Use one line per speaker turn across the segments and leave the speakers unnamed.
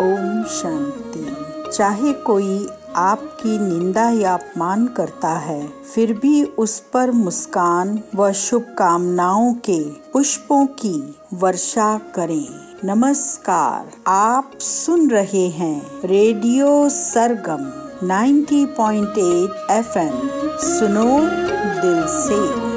ओम शांति। चाहे कोई आपकी निंदा या अपमान करता है, फिर भी उस पर मुस्कान व शुभकामनाओं के पुष्पों की वर्षा करें। नमस्कार, आप सुन रहे हैं रेडियो सरगम 90.8 एफएम। सुनो दिल से।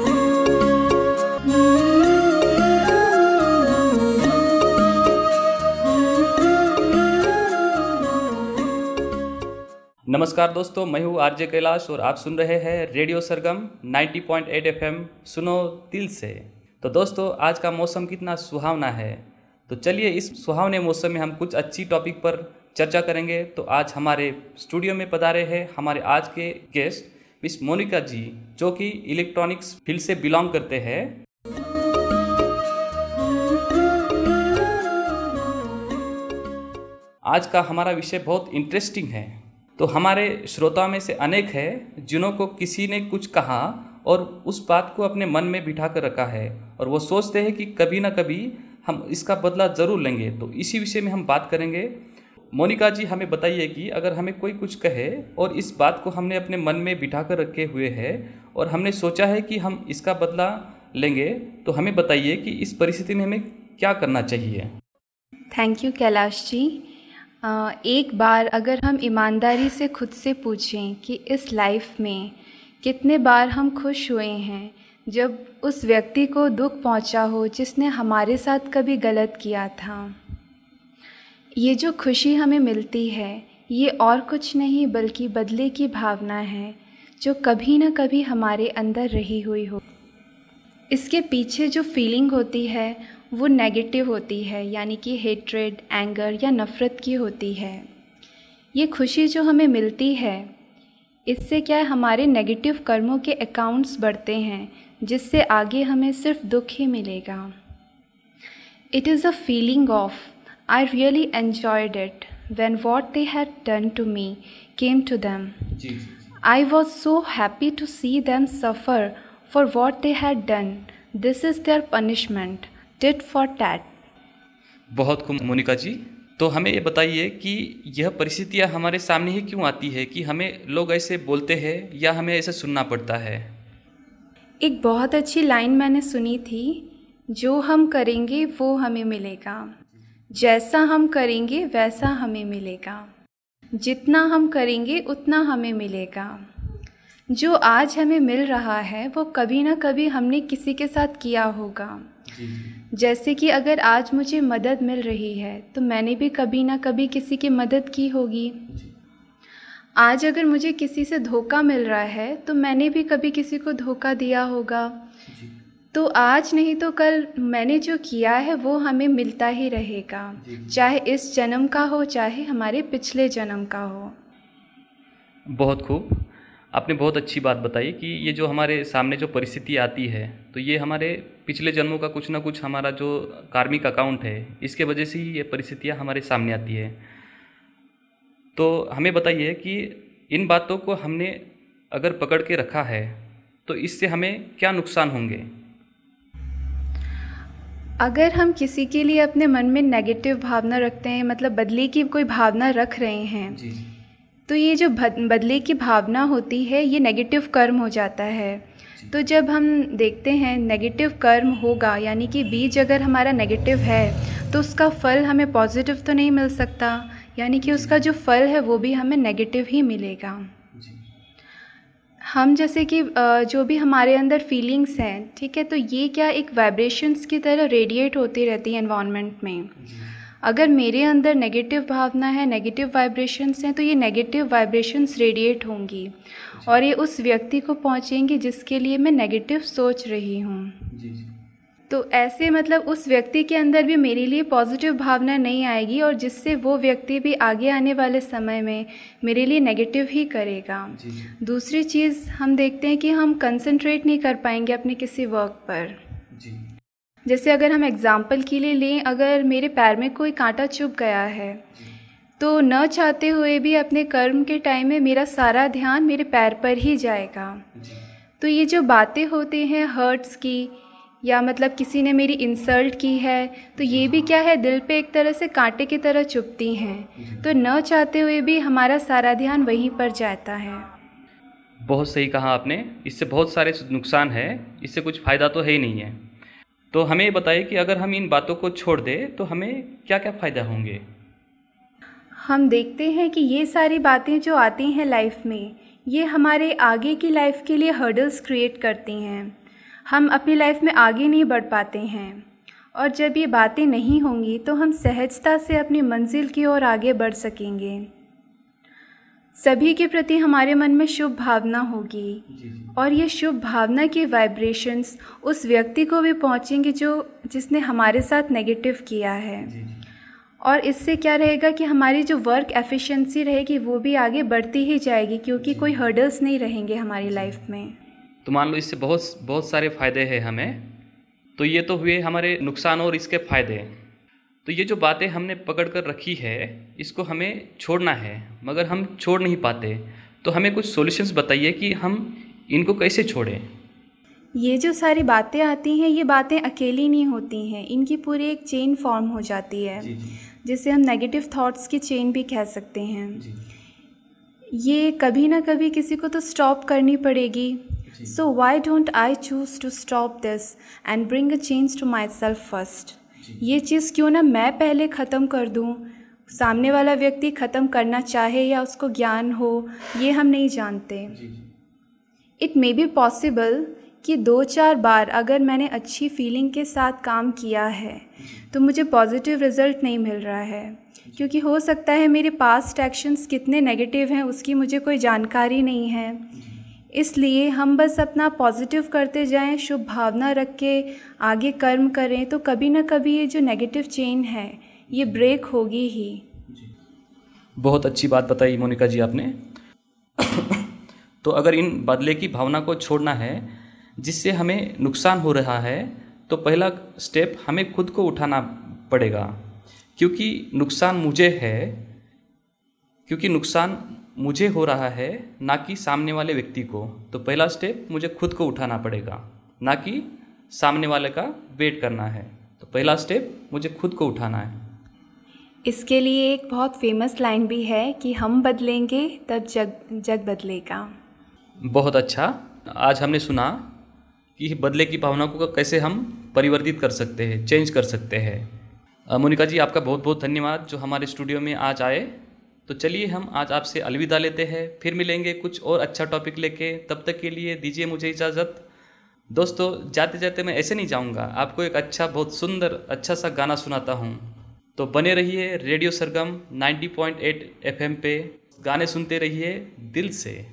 नमस्कार दोस्तों, मैं हूँ आरजे कैलाश और आप सुन रहे हैं रेडियो सरगम 90.8 एफएम सुनो दिल से। तो दोस्तों, आज का मौसम कितना सुहावना है। तो चलिए इस सुहावने मौसम में हम कुछ अच्छी टॉपिक पर चर्चा करेंगे। तो आज हमारे स्टूडियो में पधारे हैं हमारे आज के गेस्ट, मिस मोनिका जी, जो कि इलेक्ट्रॉनिक्स फ़ील्ड से बिलोंग करते हैं। आज का हमारा विषय बहुत इंटरेस्टिंग है। तो हमारे श्रोताओं में से अनेक है जिन्हों को किसी ने कुछ कहा और उस बात को अपने मन में बिठा कर रखा है और वो सोचते हैं कि कभी ना कभी हम इसका बदला ज़रूर लेंगे। तो इसी विषय में हम बात करेंगे। मोनिका जी, हमें बताइए कि अगर हमें कोई कुछ कहे और इस बात को हमने अपने मन में बिठा कर रखे हुए है और हमने सोचा है कि हम इसका बदला लेंगे तो हमें बताइए कि इस परिस्थिति में हमें क्या करना चाहिए।
Thank you Kailash ji. एक बार अगर हम ईमानदारी से खुद से पूछें कि इस लाइफ में कितने बार हम खुश हुए हैं, जब उस व्यक्ति को दुख पहुँचा हो जिसने हमारे साथ कभी गलत किया था। ये जो खुशी हमें मिलती है, ये और कुछ नहीं बल्कि बदले की भावना है, जो कभी ना कभी हमारे अंदर रही हुई हो। इसके पीछे जो फीलिंग होती है वो नेगेटिव होती है यानी कि हेट्रेड एंगर या नफ़रत की होती है। ये खुशी जो हमें मिलती है इससे क्या है हमारे नेगेटिव कर्मों के अकाउंट्स बढ़ते हैं जिससे आगे हमें सिर्फ़ दुख ही मिलेगा? It is a feeling of I really enjoyed it when what they had done to me came to them I was so happy to see them suffer for what they had done this is their punishment tit for tat
बहुत खूब मोनिका जी। तो हमें ये बताइए कि यह परिस्थितियाँ हमारे सामने ही क्यों आती है कि हमें लोग ऐसे बोलते हैं या हमें ऐसे सुनना पड़ता है?
एक बहुत अच्छी लाइन मैंने सुनी थी जो हम करेंगे वो हमें मिलेगा। जैसा हम करेंगे वैसा हमें मिलेगा। जितना हम करेंगे उतना हमें मिलेगा। जो आज हमें मिल रहा है वो कभी ना कभी हमने किसी के साथ किया होगा। जैसे कि अगर आज मुझे मदद मिल रही है तो मैंने भी कभी ना कभी किसी की मदद की होगी। आज अगर मुझे किसी से धोखा मिल रहा है तो मैंने भी कभी किसी को धोखा दिया होगा। तो आज नहीं तो कल मैंने जो किया है वो हमें मिलता ही रहेगा। चाहे इस जन्म का हो चाहे हमारे पिछले जन्म का हो।
बहुत खूब। आपने बहुत अच्छी बात बताई कि ये जो हमारे सामने जो परिस्थिति आती है तो ये हमारे पिछले जन्मों का कुछ ना कुछ हमारा जो कार्मिक अकाउंट है इसके वजह से ही ये परिस्थितियाँ हमारे सामने आती है। तो हमें बताइए कि इन बातों को हमने अगर पकड़ के रखा है तो इससे हमें क्या नुकसान होंगे?
अगर हम किसी के लिए अपने मन में नेगेटिव भावना रखते हैं मतलब बदले की कोई भावना रख रहे हैं
जी।
तो ये जो बदले की भावना होती है ये नेगेटिव कर्म हो जाता है। तो जब हम देखते हैं नेगेटिव कर्म होगा यानी कि बीज अगर हमारा नेगेटिव है तो उसका फल हमें पॉजिटिव तो नहीं मिल सकता यानी कि उसका जो फल है वो भी हमें नेगेटिव ही मिलेगा। हम जैसे कि जो भी हमारे अंदर फीलिंग्स हैं ठीक है तो ये क्या एक वाइब्रेशंस की तरह रेडिएट होती रहती है इन्वामेंट में? अगर मेरे अंदर नेगेटिव भावना है नेगेटिव वाइब्रेशंस हैं तो ये नेगेटिव वाइब्रेशंस रेडिएट होंगी। और ये उस व्यक्ति को पहुँचेंगी जिसके लिए मैं नेगेटिव सोच रही हूँ। तो ऐसे मतलब उस व्यक्ति के अंदर भी मेरे लिए पॉजिटिव भावना नहीं आएगी और जिससे वो व्यक्ति भी आगे आने वाले समय में मेरे लिए नेगेटिव ही करेगा। दूसरी चीज़ हम देखते हैं कि हम कंसंट्रेट नहीं कर पाएँगे अपने किसी वर्क पर। जैसे अगर हम एग्ज़ाम्पल के लिए लें अगर मेरे पैर में कोई कांटा चुभ गया है तो न चाहते हुए भी अपने कर्म के टाइम में मेरा सारा ध्यान मेरे पैर पर ही जाएगा। तो ये जो बातें होती हैं हर्ट्स की या मतलब किसी ने मेरी इंसल्ट की है तो ये भी क्या है दिल पे एक तरह से कांटे की तरह चुपती हैं। तो न चाहते हुए भी हमारा सारा ध्यान वहीं पर जाता है।
बहुत सही कहा आपने। इससे बहुत सारे नुकसान है इससे कुछ फ़ायदा तो है ही नहीं है। तो हमें बताइए कि अगर हम इन बातों को छोड़ दें तो हमें क्या क्या फ़ायदा होंगे?
हम देखते हैं कि ये सारी बातें जो आती हैं लाइफ में, ये हमारे आगे की लाइफ के लिए हर्डल्स क्रिएट करती हैं। हम अपनी लाइफ में आगे नहीं बढ़ पाते हैं। और जब ये बातें नहीं होंगी तो हम सहजता से अपनी मंजिल की ओर आगे बढ़ सकेंगे। सभी के प्रति हमारे मन में शुभ भावना होगी। और ये शुभ भावना की वाइब्रेशंस उस व्यक्ति को भी पहुँचेंगे जो जिसने हमारे साथ नेगेटिव किया है। और इससे क्या रहेगा कि हमारी जो वर्क एफिशिएंसी रहेगी वो भी आगे बढ़ती ही जाएगी क्योंकि कोई हर्डल्स नहीं रहेंगे हमारी लाइफ में।
तो मान लो इससे बहुत बहुत सारे फ़ायदे हैं हमें। तो ये तो हुए हमारे नुकसान और इसके फ़ायदे। तो ये जो बातें हमने पकड़ कर रखी है इसको हमें छोड़ना है मगर हम छोड़ नहीं पाते। तो हमें कुछ सॉल्यूशंस बताइए कि हम इनको कैसे छोड़ें?
ये जो सारी बातें आती हैं ये बातें अकेली नहीं होती हैं। इनकी पूरी एक चेन फॉर्म हो जाती है जिसे हम नेगेटिव थॉट्स की चेन भी कह सकते हैं। ये कभी ना कभी किसी को तो स्टॉप करनी पड़ेगी। So why don't I choose to stop this and bring a change to myself first ये चीज़ क्यों ना मैं पहले ख़त्म कर दूँ? सामने वाला व्यक्ति ख़त्म करना चाहे या उसको ज्ञान हो ये हम नहीं जानते। इट मे बी पॉसिबल कि दो चार बार अगर मैंने अच्छी फीलिंग के साथ काम किया है तो मुझे पॉजिटिव रिज़ल्ट नहीं मिल रहा है। क्योंकि हो सकता है मेरे पास्ट एक्शंस कितने नेगेटिव हैं उसकी मुझे कोई जानकारी नहीं है। इसलिए हम बस अपना पॉजिटिव करते जाएँ, शुभ भावना रख के आगे कर्म करें तो कभी ना कभी ये जो नेगेटिव चेन है, ये ब्रेक होगी ही।
बहुत अच्छी बात बताई मोनिका जी आपने। तो अगर इन बदले की भावना को छोड़ना है, जिससे हमें नुकसान हो रहा है तो पहला स्टेप हमें खुद को उठाना पड़ेगा। क्योंकि नुकसान मुझे है, क्योंकि नुकसान मुझे हो रहा है ना कि सामने वाले व्यक्ति को। तो पहला स्टेप मुझे खुद को उठाना पड़ेगा ना कि सामने वाले का वेट करना है। तो पहला स्टेप मुझे खुद को उठाना है।
इसके लिए एक बहुत फ़ेमस लाइन भी है कि हम बदलेंगे तब जग जग बदलेगा।
बहुत अच्छा। आज हमने सुना कि बदले की भावना को कैसे हम परिवर्तित कर सकते हैं चेंज कर सकते हैं। मोनिका जी आपका बहुत बहुत धन्यवाद जो हमारे स्टूडियो में आज आए। तो चलिए हम आज आपसे अलविदा लेते हैं। फिर मिलेंगे कुछ और अच्छा टॉपिक लेके। तब तक के लिए दीजिए मुझे इजाज़त। दोस्तों, जाते जाते मैं ऐसे नहीं जाऊँगा। आपको एक अच्छा बहुत सुंदर अच्छा सा गाना सुनाता हूँ। तो बने रहिए रेडियो सरगम 90.8 एफएम पे। गाने सुनते रहिए दिल से।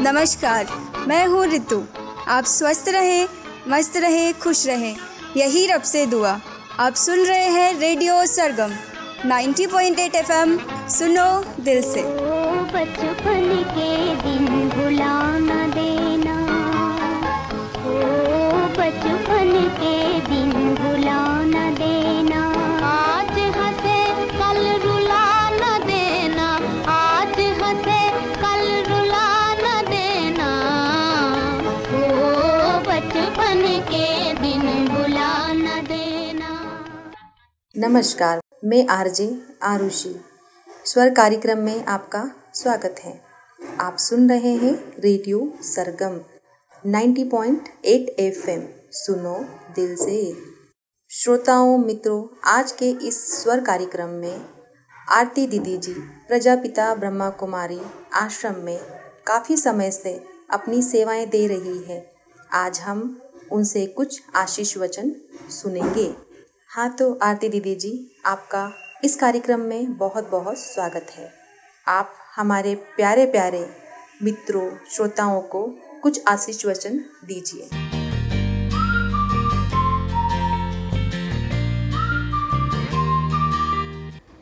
नमस्कार, मैं हूँ रितु। आप स्वस्थ रहें, मस्त रहें, खुश रहें। यही रब से दुआ। आप सुन रहे हैं रेडियो सरगम 90.8 एफएम, सुनो दिल से।
बचपन के दिन के भुला न देना।
नमस्कार, मैं आरजे आरुषि। स्वर कार्यक्रम में आपका स्वागत है। आप सुन रहे हैं रेडियो सरगम 90.8 एफएम। सुनो दिल से। श्रोताओं, मित्रों, आज के इस स्वर कार्यक्रम में आरती दीदी जी, प्रजापिता ब्रह्मा कुमारी आश्रम में काफ़ी समय से अपनी सेवाएँ दे रही है। आज हम उनसे कुछ आशीष वचन सुनेंगे। हाँ तो आरती दीदी जी, आपका इस कार्यक्रम में बहुत बहुत स्वागत है। आप हमारे प्यारे प्यारे मित्रों, श्रोताओं को कुछ आशीष वचन दीजिए।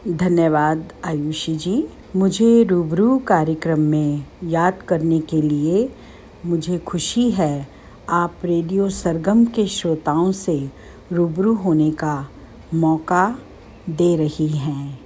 धन्यवाद, आयुषी जी। मुझे रूबरू कार्यक्रम में याद करने के लिए मुझे खुशी है आप रेडियो सरगम के श्रोताओं से रूबरू होने का मौका दे रही हैं।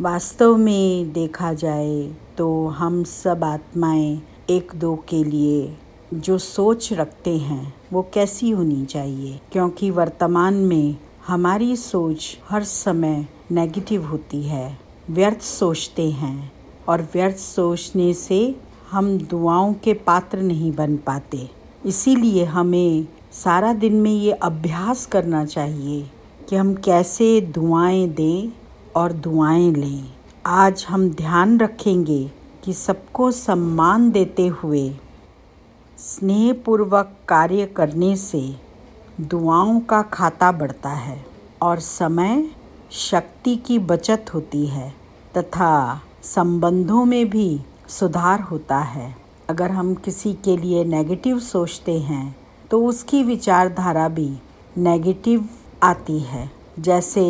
वास्तव में देखा जाए तो हम सब आत्माएँ एक दो के लिए जो सोच रखते हैं, वो कैसी होनी चाहिए? क्योंकि वर्तमान में हमारी सोच हर समय नेगेटिव होती है। व्यर्थ सोचते हैं और व्यर्थ सोचने से हम दुआओं के पात्र नहीं बन पाते। इसीलिए हमें सारा दिन में ये अभ्यास करना चाहिए कि हम कैसे दुआएँ दें और दुआएँ लें। आज हम ध्यान रखेंगे कि सबको सम्मान देते हुए, स्नेहपूर्वक कार्य करने से दुआओं का खाता बढ़ता है और समय शक्ति की बचत होती है तथा संबंधों में भी सुधार होता है। अगर हम किसी के लिए नेगेटिव सोचते हैं तो उसकी विचारधारा भी नेगेटिव आती है। जैसे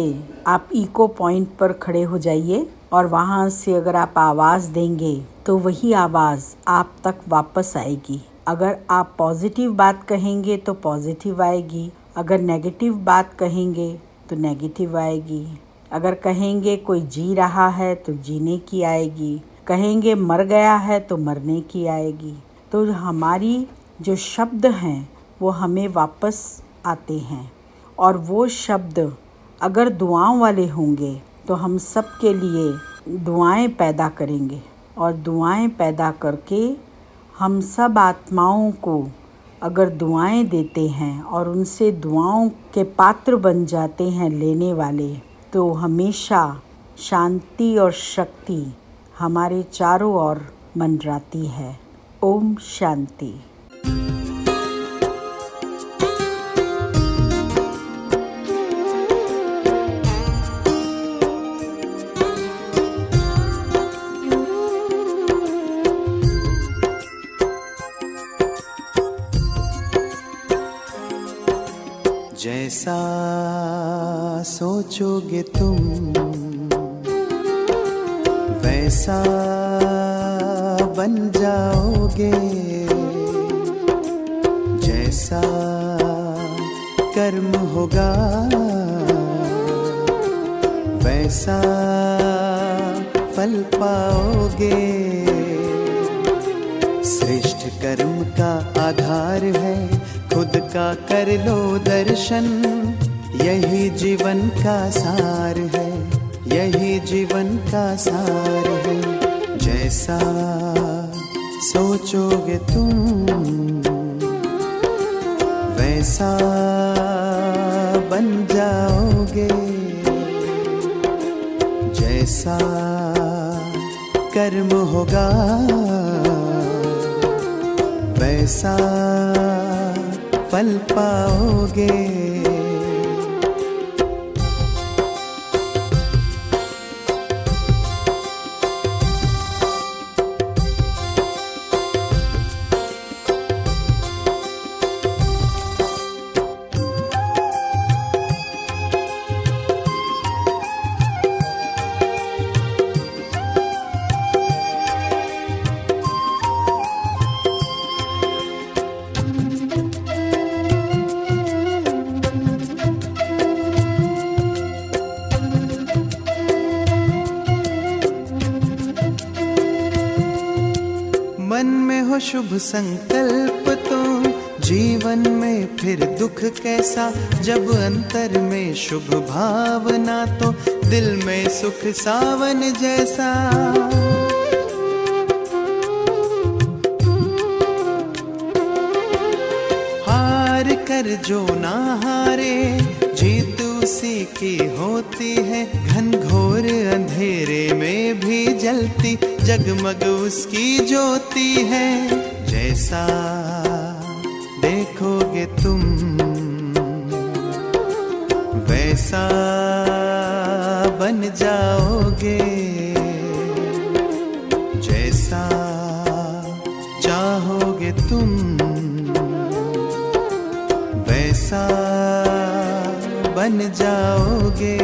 आप इको पॉइंट पर खड़े हो जाइए और वहाँ से अगर आप आवाज़ देंगे तो वही आवाज़ आप तक वापस आएगी। अगर आप पॉजिटिव बात कहेंगे तो पॉजिटिव आएगी। अगर नेगेटिव बात कहेंगे तो नेगेटिव आएगी। अगर कहेंगे, कोई जी रहा है तो जीने की आएगी। कहेंगे, मर गया है तो मरने की आएगी। तो हमारी जो शब्द हैं, वो हमें वापस आते हैं। और वो शब्द अगर दुआओं वाले होंगे तो हम सब के लिए दुआएँ पैदा करेंगे। और दुआएँ पैदा करके हम सब आत्माओं को अगर दुआएँ देते हैं और उनसे दुआओं के पात्र बन जाते हैं लेने वाले तो हमेशा शांति और शक्ति हमारे चारों ओर मंडराती है। ओम शांति।
जैसा सोचोगे तुम वैसा बन जाओगे, जैसा कर्म होगा, वैसा फल पाओगे। श्रेष्ठ कर्म का आधार है, खुद का कर लो दर्शन, यही जीवन का सार है। यही जीवन का सार है। जैसा सोचोगे तुम, वैसा बन जाओगे। जैसा कर्म होगा, वैसा फल पाओगे। संकल्प तो जीवन में फिर दुख कैसा? जब अंतर में शुभ भावना तो दिल में सुख सावन जैसा। हार कर जो ना हारे, जीत उसी की होती है। घनघोर अंधेरे में भी जलती, जगमग उसकी ज्योति है। जैसा देखोगे तुम वैसा बन जाओगे जैसा चाहोगे तुम वैसा बन जाओगे।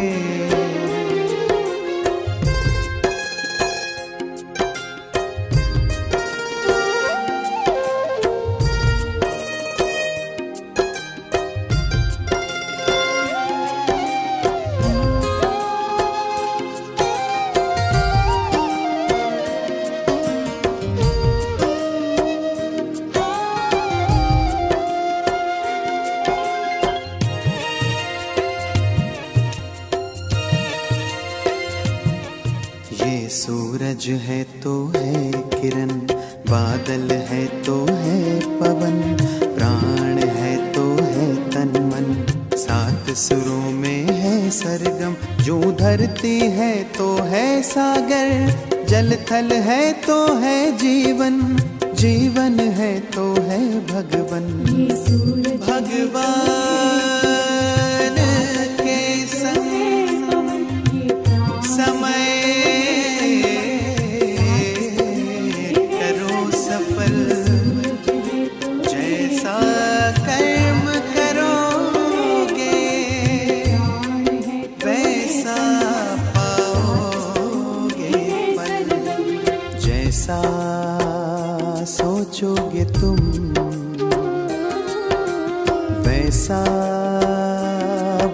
सुरों में है सरगम जो धरती है तो है सागर जल थल है तो है जीवन जीवन है तो है भगवन। भगवान। वैसा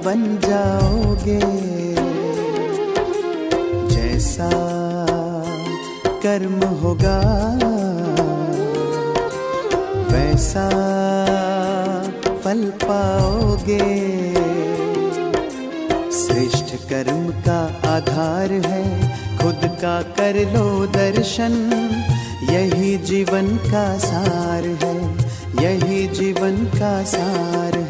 बन जाओगे, जैसा कर्म होगा, वैसा फल पाओगे। श्रेष्ठ कर्म का आधार है, खुद का कर लो दर्शन। यही जीवन का सार है, यही जीवन का सार है।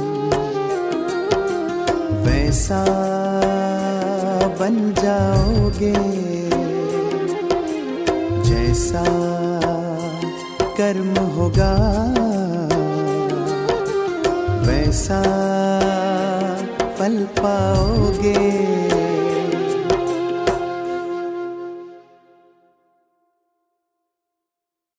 वैसा बन जाओगे जैसा कर्म होगा वैसा फल पाओगे।